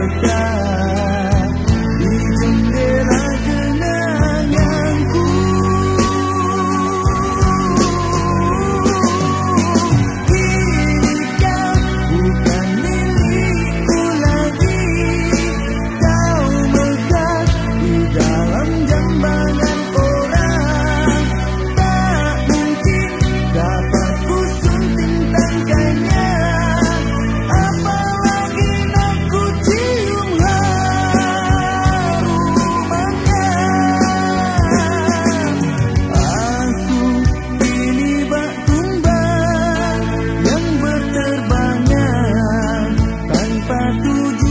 berdarah escuro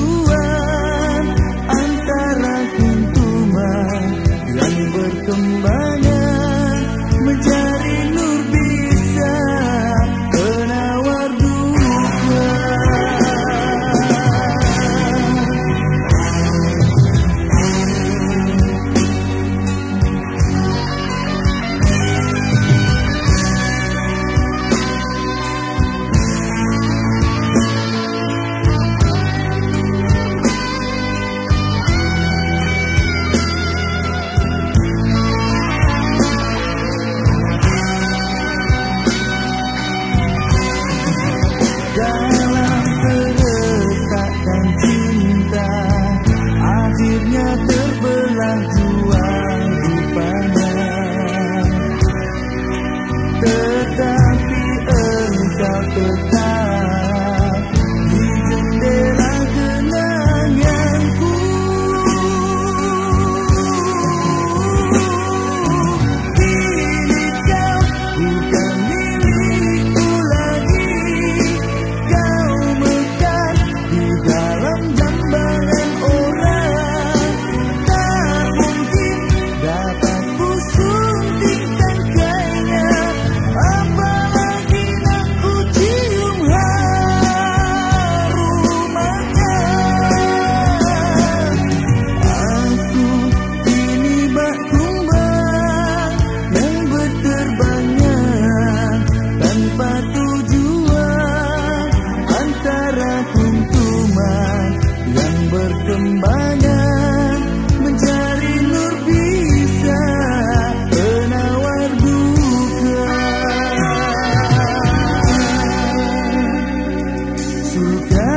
together.